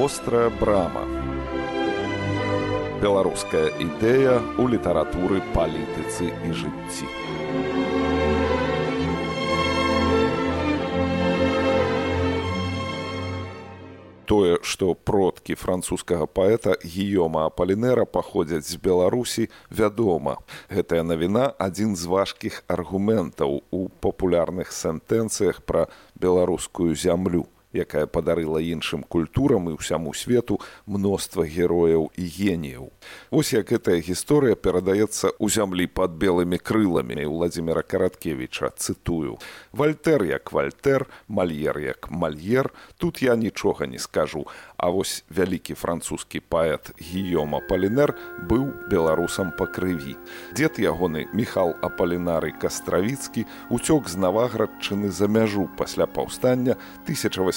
вострая брама. Беларуская ідэя ў літаратуры палітыцы і жыцці. Тое што продкі французскага паэта гіёма апалінера паходзяць з беларусі вядома. Гэтая навіна адзін з важкіх аргументаў у папулярных сентэнцыях пра беларускую зямлю якая падарыла іншым культурам і ўсяму свету мноства герояў і геніяў. Вось як гэтая гісторыя перадаецца ў зямлі пад белымі крыламі владимира караткевича цытую вальтер як вальтер мальер як мальер тут я нічога не скажу А вось вялікі французскі паэт гіёма палінер быў беларусам па крыві. Дзед ягоны Міхал Апалінары Кастравіцкі уцёк з наваградчыны за мяжу пасля паўстання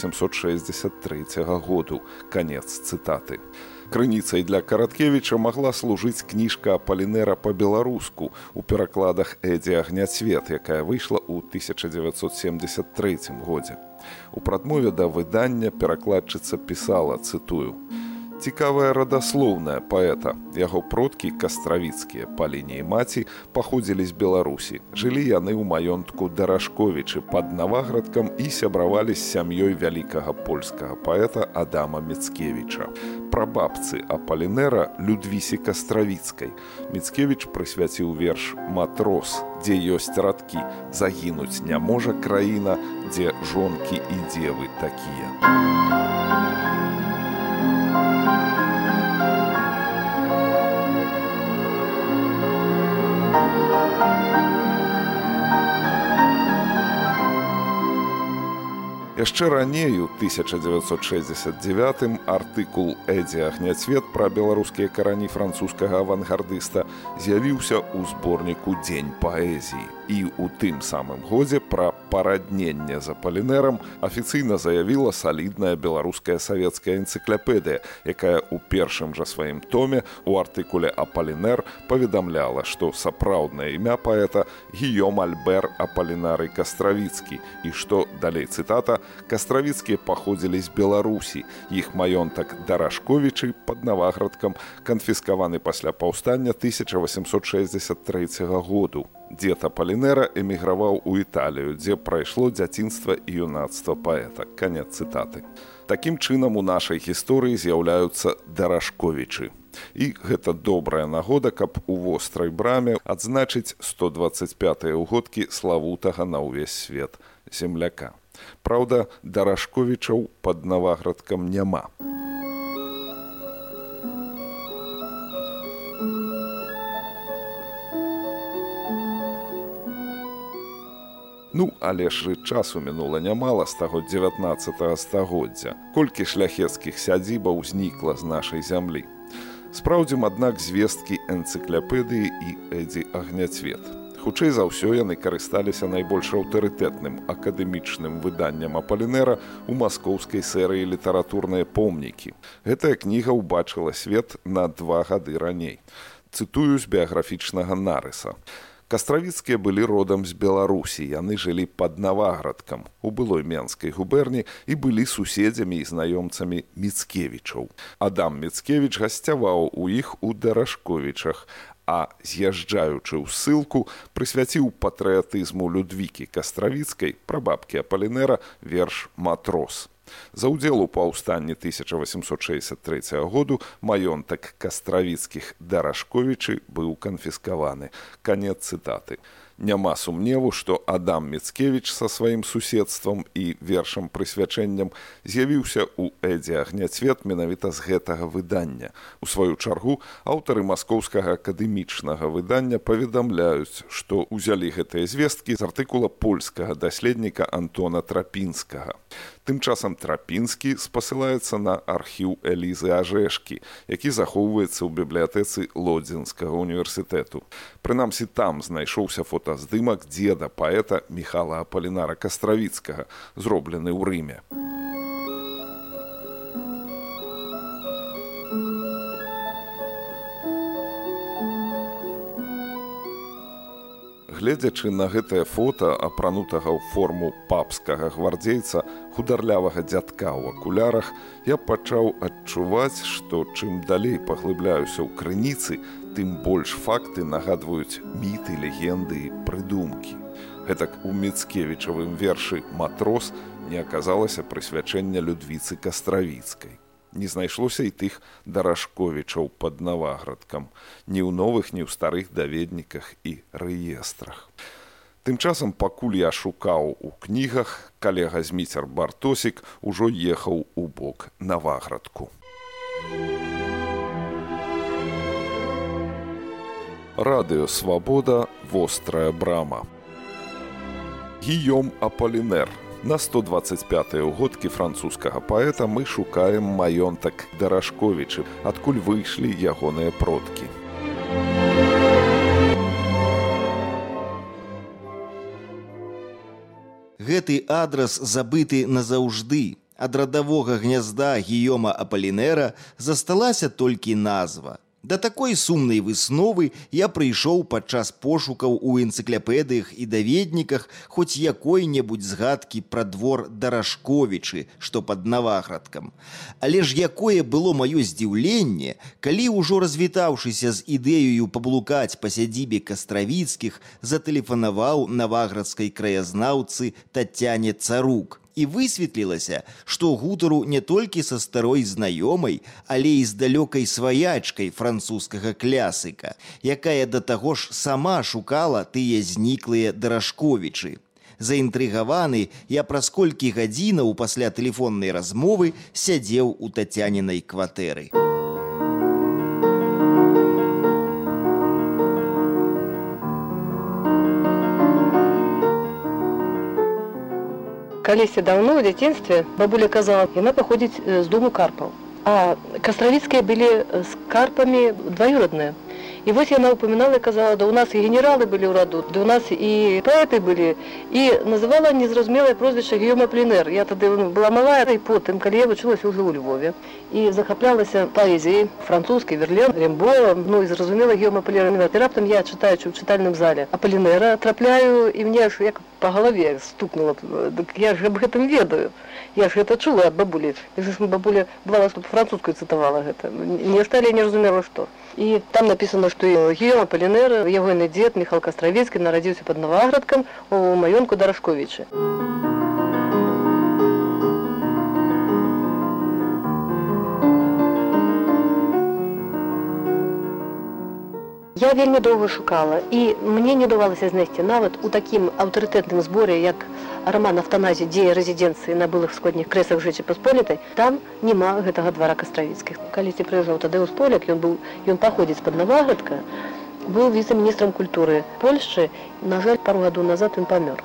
1863 году. канец цытаты. Крыніцай для караткевіча магла служыць кніжка палінера па-беларуску у перакладах Эдзі агняцвет, якая выйшла ў 1973 годзе. У прадмове да выдання перакладчыца пісала цытую: цікавая радаслоўная паэта. Яго продкі кастравіцкія па лініі маці паходзілі з беларусі. Жылі яны ў маёнтку дарашковічы пад наваградкам і сябравалі з сям'ёй вялікага польскага паэта адама мецкевіча прабабцы апалінера людвісі кастравіцкай. Мецкевіч прысвяціў верш матрос дзе ёсць радкі загінуць не можа краіна дзе жонкі і дзевы такія. а Яшчэ раней у 1969 артыкул Эдзі агняцвет пра беларускія карані французскага авангардыста з'явіўся ў зборніку дзень паэзіі. І ў тым самым годзе пра парадненне за палінерам афіцыйна заявіла салідная беларуская савецкая энцыкляпедыя, якая ў першым жа сваім томе у артыкуле Апалінер паведамляла, што сапраўднае імя паэта Гіём Альбер Апалінары Кастравіцкі і што далей цытата кастравіцкія паходзілі з Беларусі. Іх маёнтак Дарашковічы пад наваградкам канфіскаваны пасля паўстання 1863 году. Дзед апалінера эміграваў у італію дзе прайшло дзяцінства і юнацтва паэта канец цытаты такім чынам у нашай гісторыі з'яўляюцца дарашковічы і гэта добрая нагода каб у вострай браме адзначыць 125 угодкі славутага на ўвесь свет земляка Праўда дарашковічаў пад наваградкам няма Ну, але ж часу мінула нямала з таго 19 стагоддзя. Колькі шляхецкіх сядзібаў узнікла з нашай зямлі. Спраўдзім, аднак звесткі энцыкляпедыі і Эдзі агняцвет. Хутчэй за ўсё яны карысталіся найбольш аўтарытэтным акадэмічным выданнем апалінера ў маскоўскай серыі літаратурныя помнікі. Гэтая кніга ўбачыла свет на два гады раней. Цытую з біяграфічнага нарыса. Кастравіцкія былі родам з Беларусі. Яны жылі пад наваградкам у былой менскай губерні і былі суседзямі і знаёмцамі міцкевічаў. Адам Мецкевіч гасцяваў у іх у дарашковічах, а з'язджаючы ў ссылку прысвяціў патрыятызму людвікі кастравіцкай прабабкі апалінера верш матрос. За ўдзел у паўстанні 1863 году маёнтак кастравіцкіх дарашковічы быў канфіскаваны. канец цытаты няма сумневу, што Адам Мецкевіч са сваім суседствам і вершам прысвячэннем з'явіўся ў Эдзе агняцвет менавіта з гэтага выдання. У сваю чаргу аўтары маскоўскага акадэмічнага выдання паведамляюць, што ўзялі гэтыя звесткі з артыкула польскага даследніка Антона Трапінскага. Тым часам Трапінскі спасылаецца на архіў Элізы Ажэшкі, які захоўваецца ў бібліятэцы лодзінскага універсітэту. Прынамсі там знайшоўся фотаздымак дзеда паэта Михала Апалінара Кастравіцкага, зроблены ў рыме. Гледзячы на гэтае фота апранутага ў форму папскага гвардзейца хударлявага дзядка ў акулярах, я пачаў адчуваць, што чым далей паглыбляюся ў крыніцы, тым больш факты нагадваюць міты, легенды і прыдумкі. Гэтак у міцкевічавым вершы матрос не аказалася прысвячэння людвіцы кастравіцкай не знайшлося і тых даражковічаў пад наваградкам, ні ў новых, ні ў старых даведніках і рэестрах. Тым часам пакуль я шукаў у кнігах, калега зміцер бартосік ужо ехаў у бок наваградку. Радыё свабода вострая брама. Гіём Аполінер На 125 угодкі французскага паэта мы шукаем маёнтак дарашковічы, адкуль выйшлі ягоныя продкі. Гэты адрас забыты назаўжды. Ад радавога гнязда гіёма Апалінера засталася толькі назва. Да такой сумнай высновы я прыйшоў падчас пошукаў у энцыкляпедыях і даведніках хоць якой-небудзь згадкі пра двор дарашковічы, што пад наваградкам. Але ж якое было маё здзіўленне, калі ўжо развітаўшыся з ідэю паблукаць па сядзібе кастравіцкіх, затэлефанаваў наваградскай краязнаўцы Тацяне царук і высветлілася, што гутару не толькі са старой знаёмай, але і з далёкай сваячкай французскага клясыка, якая да таго ж сама шукала тыя зніклыя дарашковічы. Заінтрыгаваны я праз колькі гадзінаў пасля тэлефоннай размовы сядзеў у тацянінай кватэры. Калісьці даўно ў дзяцінстве бабуля казала яна паходзіць з дому карпаў а кастравіцкія былі з карпамі дваюродныя І вось яна упамінала і казала, да у нас і генералы былі ў раду, да у нас і паэты былі і называла незразумелае прозвішча Геёма Плінер. Я тады ну, была малая і потым, калі я вучылася ўжо ў Львове і захаплялася паэзіяй французскай верлен Рэмбола, ну і зразумела Геёма Плінера. І раптам я чытаючы ў чытальным зале а Плінера трапляю і мне ж як па галаве стукнула, дык я ж аб гэтым ведаю. Я ж гэта чула ад бабулі. бабуля бывала, што французскую цытавала гэта. Не сталі не разумела што. І там написано, што Геёма Палінер, ягоны дзед Михал Кастравецкі нарадзіўся пад Наваградкам у маёнку Дарашковічы. Я вельмі доўга шукала і мне не давалася знайсці нават у такім аўтарытэтным зборе, як роман автаназі дзея рэзідэнцыі на былых сходніх крэсах жыцці паспалітай там няма гэтага двара кастравіцкіх калісьці прыязджаў тады ў споляк ён быў ён паходзіць пад наваградка быў віцэ-міністрам культуры польшчы. На жаль пару гадоў назад ён памёр.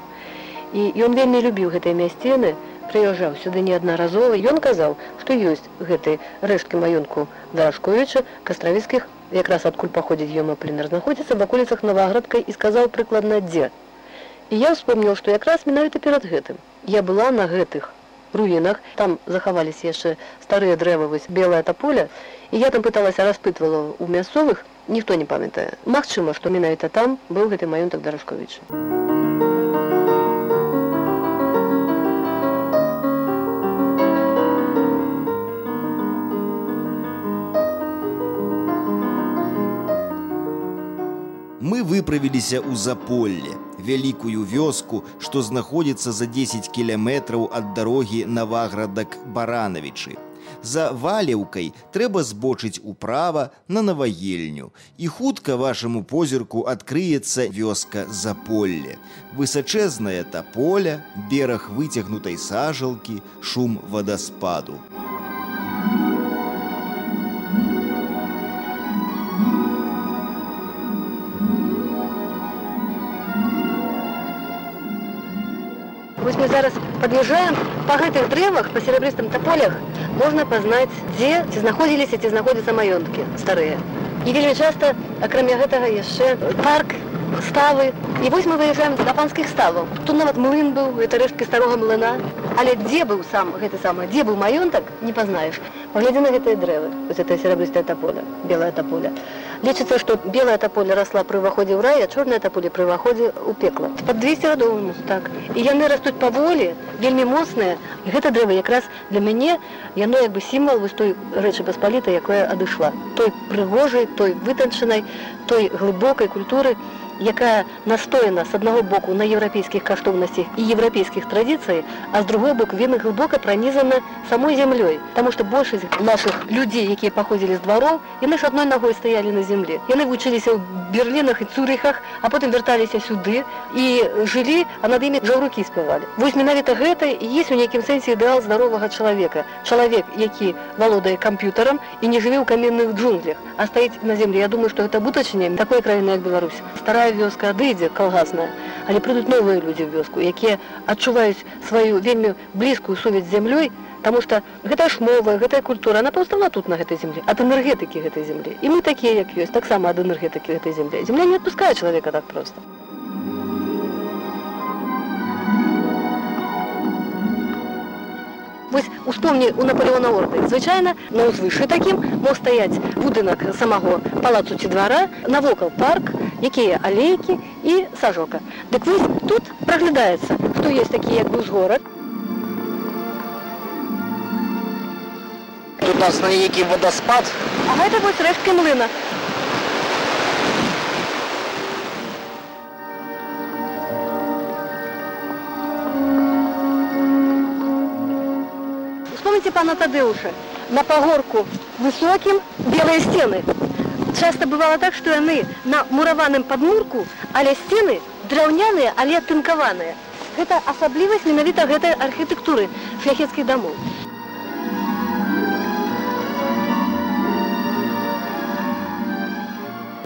І ён вельмі любіў гэтыя мясціны прыязджаў сюды неаднаразова. Ён казаў што ёсць гэтай рэшткі маёнку дарашковіча кастравіцкіх якраз адкуль паходзіць ёма плінер знаходзіцца в акуліцах наваградкай і сказаў прыкладна дзе І я вспомніў, што якраз менавіта перад гэтым. Я была на гэтых руінах, там захаваліся яшчэ старыя дрэвы вось белая таполя. І я там пыталася распытвала ў мясцовых, ніхто не памятае. Магчыма, што менавіта там быў гэты маёнтак Дарашковіч. Выправіліся ў заполле вялікую вёску, што знаходзіцца за 10 кіляметраў ад дарогі Наваградак баранавічы. За валеўкай трэба збочыць управа на наваельню. І хутка вашаму позірку адкрыецца вёска за поле. Высачэзная таполя, бераг выцягнутай сажалкі, шум вадаспаду. Мы зараз подъезжаем по гэтых дрэвах по серебрыстым тополях. Можна пазнаць дзе ці знаходзіліся ці знаходзяцца маёнткі старыя і вельмі часта акрамя гэтага яшчэ парк ставы. І вось мы выязджаем да панскіх ставаў тут нават млын быў это рэшткі старога млына Але дзе быў сам гэты самы дзе быў маёнтак не пазнаеш паглядзі на гэтыя дрэвы вось это серабрыстая таполя белая таполя лічыцца што белая таполя расла пры ўваходзе ў рай а чорная таполя пры ўваходзе ў пекла. Под 200 гадоваму так. І яны растуць паволі вельмі моцныя і гэта дрэва якраз для мяне яно як бы сімвал вось той рэчы паспаліта якая адышла той прыгожай той вытанчанай той глыбокай культуры якая настоена з аднаго боку на еўрапейскіх каштоўнасцях і еўрапейскіх традыцый, а з другой бок вельмі глыбока пранізана самой зямлёй. Таму што большасць нашых людзей, якія паходзілі з двароў, яны ж адной ногой стаялі на земле. Яны вучыліся ў берлінах і цурыхах, а потым вярталіся сюды і жылі, а над імі жаўрукі спявалі. Вось менавіта гэта і есть у нейкім сэнсе ідэал здаровага чалавека. Чалавек, які валодае камп'ютарам і не жыве ў каменных джунглях, а стаіць на земле. Я думаю, што гэта бутачанне такой краіны як Беларусь. Старая старая вёска адыдзе калгасная але прыйдуць новыя людзі ў вёску якія адчуваюць сваю вельмі блізкую сувязь з зямлёй Таму што гэта ж мова гэтая культура она паўстала тут на гэтай земле ад энергетыкі гэтай землі. І мы такія як ёсць таксама ад энергетыкі гэтай землі. Земля не адпускае чалавека так проста Вось успомні у Наполеона орды. Звычайна на ўзвышы такім мог стаяць будынак самого палацу ці двара, навокал парк, якія алейкі і сажока. Дык вось тут праглядаецца, хто есть такі як бы ўзгорад. Тут у нас на які вадаспад. А гэта вось рэшткі млына. Пана Тадеуша. На пагорку высокім белыя сцены. Часто бывало так, што яны на мураваным падмурку, але сцены драўняныя, але тынкаваныя. Гэта асаблівасць менавіта гэтай архітэктуры шляхецкіх дамоў.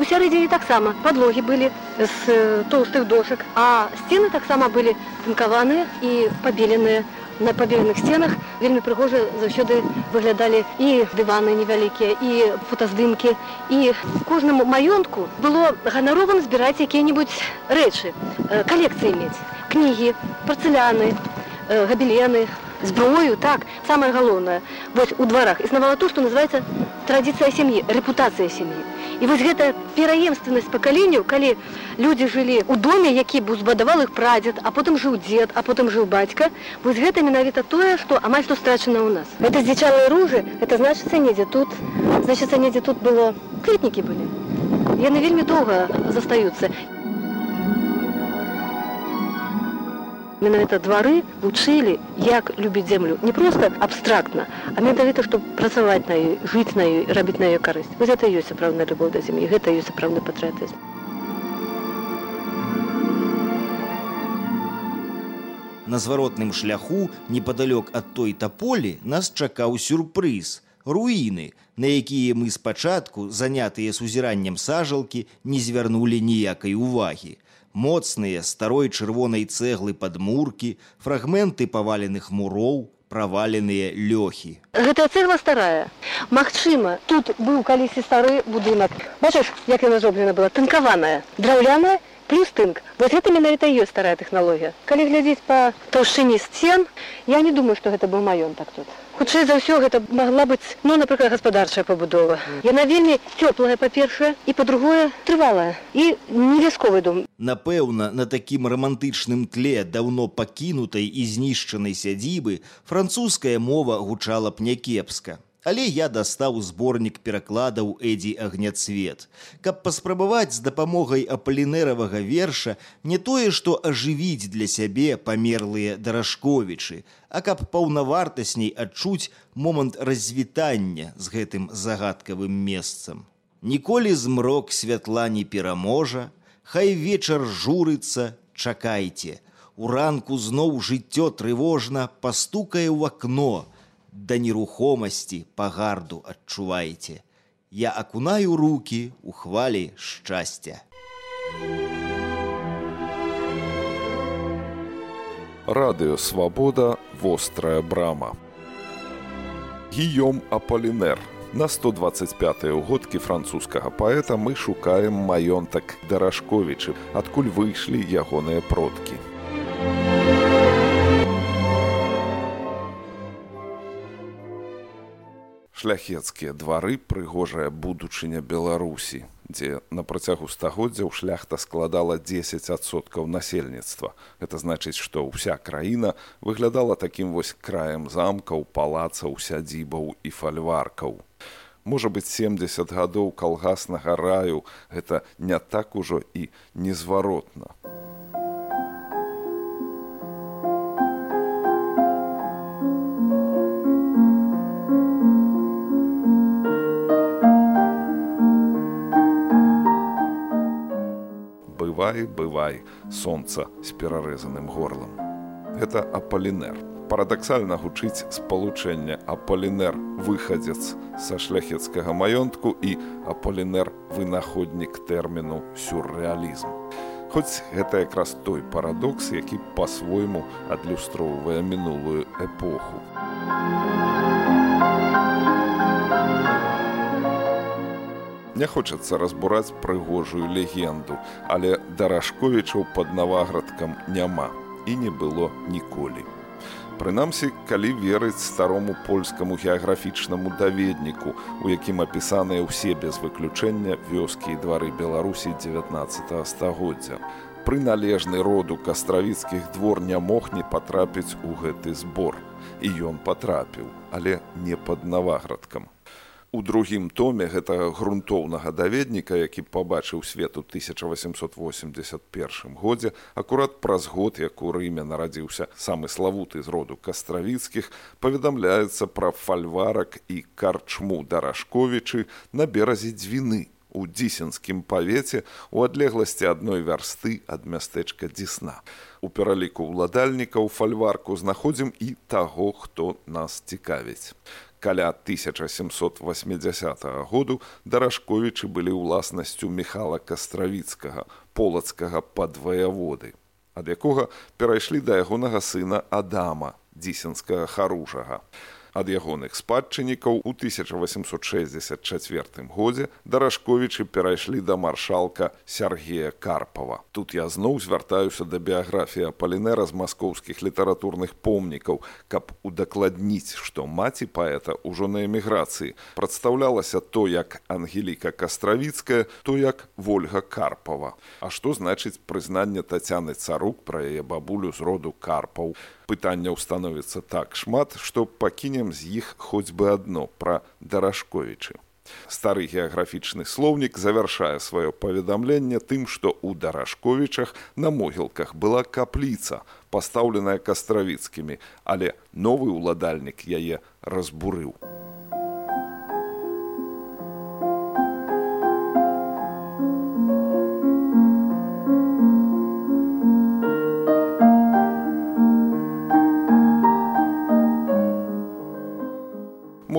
У сярэдзіне таксама падлогі былі з тоўстых дошак, а сцены таксама былі тынкаваныя і пабеленыя на пабеленых сценах вельмі прыгожа заўсёды выглядалі і дываны невялікія і фотаздымкі. І кожнаму маёнтку было ганаровым збіраць якія-небудзь рэчы калекцыі мець. Кнігі парцеляны габелены зброю так самае галоўнае. Вось у дварах існавала то што называется традыцыя сям'і рэпутацыя сям'і І вось гэта пераемственнасць пакаленняў, калі людзі жылі ў доме, які б узбадавал іх прадзед, а потым жыў дзед, а потым жыў бацька, вось гэта менавіта тое, што амаль што страчана ў нас. Гэта здзічалыя ружы, это значыцца недзе тут, значыцца недзе тут было кветнікі былі. Яны вельмі доўга застаюцца. Менавіта двары вучылі як любіць землю. Не просто абстрактна а менавіта што працаваць на ёй жыць на ёй рабіць на ёй карысць вось гэта ёсць сапраўдная любоў да зямлі гэта ёсць сапраўдны патрыятызм На зваротным шляху непадалёк ад той таполі нас чакаў сюрпрыз руіны на якія мы спачатку занятыя сузіраннем сажалкі не звярнулі ніякай увагі моцныя старой чырвонай цэглы падмуркі, фрагменты паваленых муроў, праваленыя лёхі. Гэтая цэгла старая. Магчыма, тут быў калісьці стары будынак. Бачыш, як яна зроблена была тынкаваная, драўляная, тынк. Вось гэта менавіта ёсць старая тэхналогія. Калі глядзець па таўшчыні сцен, я не думаю, што гэта быў маёнтак тут. Хутчэй за ўсё гэта магла быць ну напрыклад гаспадарчая пабудова. Яна вельмі цёплая па-першае і па-другое трывалая і не вясковы дом. Напэўна, на такім рамантычным тле даўно пакінутай і знішчанай сядзібы французская мова гучала б някепска. Але я дастаў зборнік перакладаў Эдзі агняцвет, каб паспрабаваць з дапамогай апалінеравага верша не тое, што ажывіць для сябе памерлыя дарашковічы, а каб паўнавартасней адчуць момант развітання з гэтым загадкавым месцам. Ніколі змрок святла не пераможа, Хай вечар журыцца, чакайце. Уранку зноў жыццё трывожна пастукае ў акно, да нерухомасці пагарду адчувайце. Я акунаю руки у хвалі шчасця. Радыё свабода вострая брама. Гіём Аполінер. На 125 угодкі французскага паэта мы шукаем маёнтак Дарашковічы, адкуль выйшлі ягоныя продкі. Шляхецкія двары прыгожая будучыня беларусі дзе на працягу стагоддзяў шляхта складала 10соткаў насельніцтва. Это значыць што ўся краіна выглядала такім вось краем замкаў палацаў сядзібаў і фальваркаў. Можа быць 70 гадоў калгаснага раю. Гэта не так ужо і незваротна у бывай бывай сонца з перарэзаным горлам. Гэта апалінер парадаксальна гучыць спалучэнне апалінер выхадзец са шляхецкага маёнтку і апалінер вынаходнік тэрміну сюррэалізм хоць гэта якраз той парадокс які па-свойму адлюстроўвае мінулую эпоху Не хочацца разбураць прыгожую легенду, але дарашковічаў пад наваградкам няма і не было ніколі. Прынамсі, калі верыць старому польскаму геаграфічнаму даведніку, у якім апісаныя ўсе без выключэння вёскі і двары Беларусі 19 стагоддзя. Прыналежны роду кастравіцкіх двор не мог не патрапіць у гэты збор. І ён патрапіў, але не пад наваградкам у другім томе гэтага грунтоўнага даведніка які пабачыў свет у 1881 годзе акурат праз год як у рыме нарадзіўся самы славуты з роду кастравіцкіх паведамляецца пра фальварак і карчму дарашковічы на беразе дзвіны у дзісенскім павеце у адлегласці адной вярсты ад мястэчка дзісна. У пераліку ўладальнікаў фальварку знаходзім і таго хто нас цікавіць каля 1780 году дарашковічы былі ўласнасцю михала кастравіцкага полацкага падваяводы ад якога перайшлі да ягонага сына адама дзісенскага харужага ад ягоных спадчыннікаў у 1864 годзе дарашковічы перайшлі да маршалка Сергея Карпова. Тут я зноў звяртаюся да біяграфіі палінера з маскоўскіх літаратурных помнікаў, каб удакладніць, што маці паэта ўжо на эміграцыі прадстаўлялася то як ангеліка кастравіцкая, то як ольга Карпова. А што значыць прызнанне тацяны царук пра яе бабулю з роду карпаў пытанняў становіцца так шмат, што пакінем з іх хоць бы адно пра дарашковічы. Стары геаграфічны слоўнік завяршае сваё паведамленне тым, што ў дарашковічах на могілках была капліца, пастаўленая кастравіцкімі, але новы ўладальнік яе разбурыў.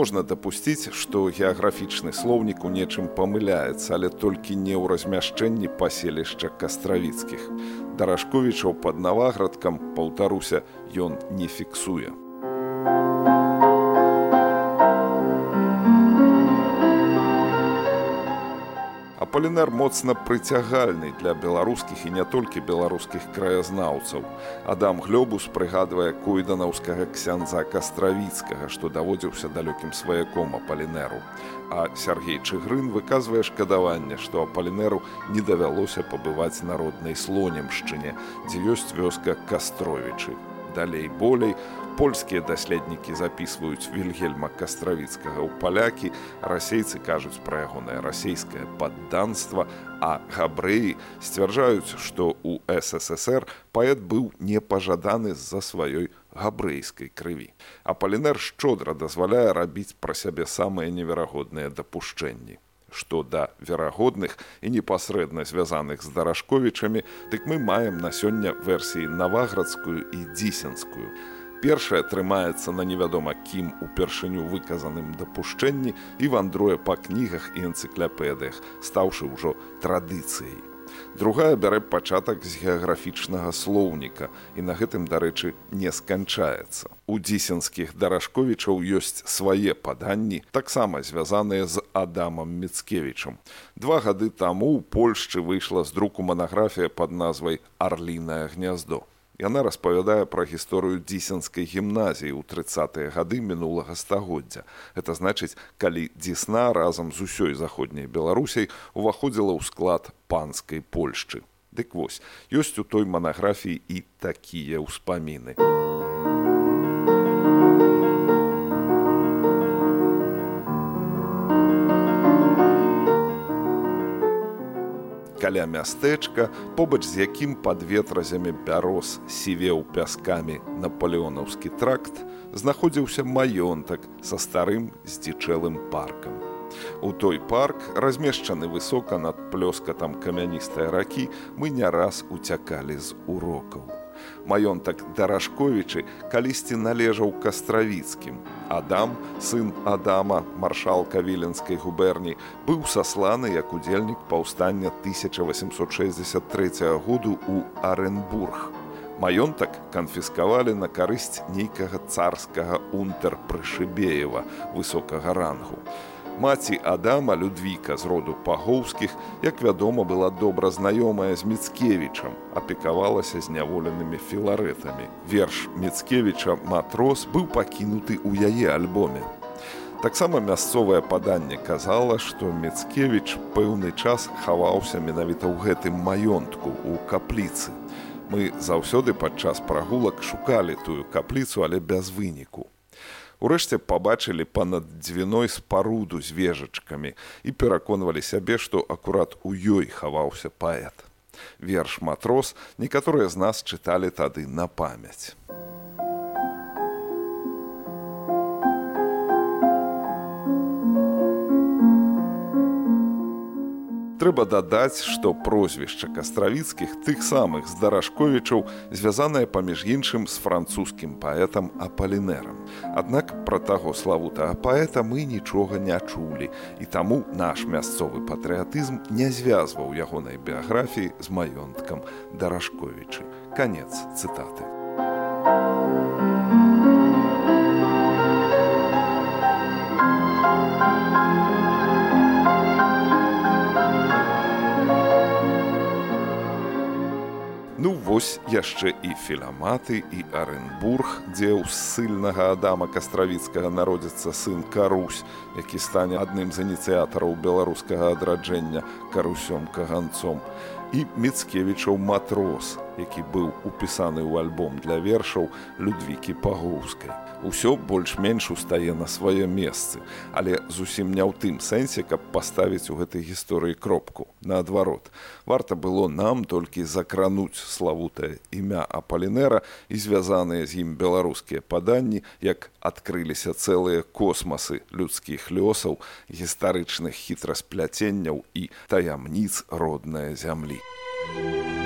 Можна дапусціць, што геаграфічны слоўнік у нечым памыляецца, але толькі не ў размяшчэнні паселішча кастравіцкіх. Дарашковічаў пад наваградкам, паўтаруся, ён не фіксуе. Апалінер моцна прыцягальны для беларускіх і не толькі беларускіх краязнаўцаў. Адам Глёбус прыгадвае койданаўскага ксяндза кастравіцкага, што даводзіўся далёкім сваяком апалінеру. А Сергей Чыгрын выказвае шкадаванне, што апалінеру не давялося пабываць народнай слонемшчыне, дзе ёсць вёска кастровічы. Далей болей, польскія даследнікі записываюць вільгельма кастравіцкага ў палякі расейцы кажуць пра ягонае расійскае падданства а габрэі сцвярджаюць што у ссср паэт быў непажаданы з-за сваёй габрэйскай крыві. А палінер шчодра дазваляе рабіць пра сябе самыя неверагодныя дапушчэнні. Што да верагодных і непасрэдна звязаных з дарашковічамі дык мы маем на сёння версіі наваградскую і дзісенскую першае трымаецца на невядома кім упершыню выказаным дапушчэнні і вандруе па кнігах і энцыкляпедыях, стаўшы ўжо традыцыяй. Другая бярэ пачатак з геаграфічнага слоўніка і на гэтым, дарэчы, не сканчаецца. У дзісенскіх дарашковічаў ёсць свае паданні, таксама звязаныя з Адамам Мецкевічам. Два гады таму ў Польшчы выйшла з друку манаграфія пад назвай Арлінае гняздо Яна распавядае пра гісторыю дзісенскай гімназіі ў трыцатыя гады мінулага стагоддзя. Гэта значыць, калі дзісна разам з усёй заходняй Беларусяй уваходзіла ў склад панскай Польшчы. Дык вось, ёсць у той манаграфіі і такія ўспаміны. Каля мястэчка, побач з якім пад ветразямі бяроз сівеў пяскамі наполеонаўскі тракт, знаходзіўся маёнтак са старым здзічэлым паркам. У той парк, размешчаны высока над плёскатам камяністай ракі, мы не раз уцякалі з урокаў маёнтак дарашковічы калісьці належаў кастравіцкім. Адам сын адама маршалка віленскай губерні быў сасланы як удзельнік паўстання 1863 году у аренбург маёнтак канфіскавалі на карысць нейкага царскага унтер прышыбеева высокага рангу Маці Адама Людвіка з роду пагоўскіх, як вядома, была добра знаёмая з Мецкевічам, апекавалася зняволенымі філарэтамі. Верш Мецкевіча матрос быў пакінуты ў яе альбоме. Таксама мясцовае паданне казала, што Мецкевіч пэўны час хаваўся менавіта ў гэтым маёнтку ў капліцы. Мы заўсёды падчас прагулак шукалі тую капліцу, але без выніку. Урэшце пабачылі па-над дзвіной спаруду з вежачкамі і пераконвалі сябе, што акурат у ёй хаваўся паэт. Верш матрос некаторыя з нас чыталі тады на памяць. Трэба дадаць, што прозвішча кастравіцкіх тых самых з дарашковічаў звязанае паміж іншым з французскім паэтам апалінерам. Аднак пра таго славутага паэта мы нічога не чулі і таму наш мясцовы патрыятызм не звязваў ягонай біяграфіі з маёнткам дарашковічы. Канец цытаты. Вось яшчэ і філаматы і аренбург дзе ў ссыльнага адама кастравіцкага народзіцца сын карусь які стане адным з ініцыятараў беларускага адраджэння карусём каганцом. І міцкевічаў матрос які быў упісаны ў альбом для вершаў людвікі пагоўскай усё больш-менш устае на сваё месцы, але зусім не ў тым сэнсе, каб паставіць у гэтай гісторыі кропку. Наадварот, варта было нам толькі закрануць славутае імя апалінера і звязаныя з ім беларускія паданні, як адкрыліся цэлыя космасы людскіх лёсаў, гістарычных хітраспляценняў і таямніц роднай зямлі. Thank you.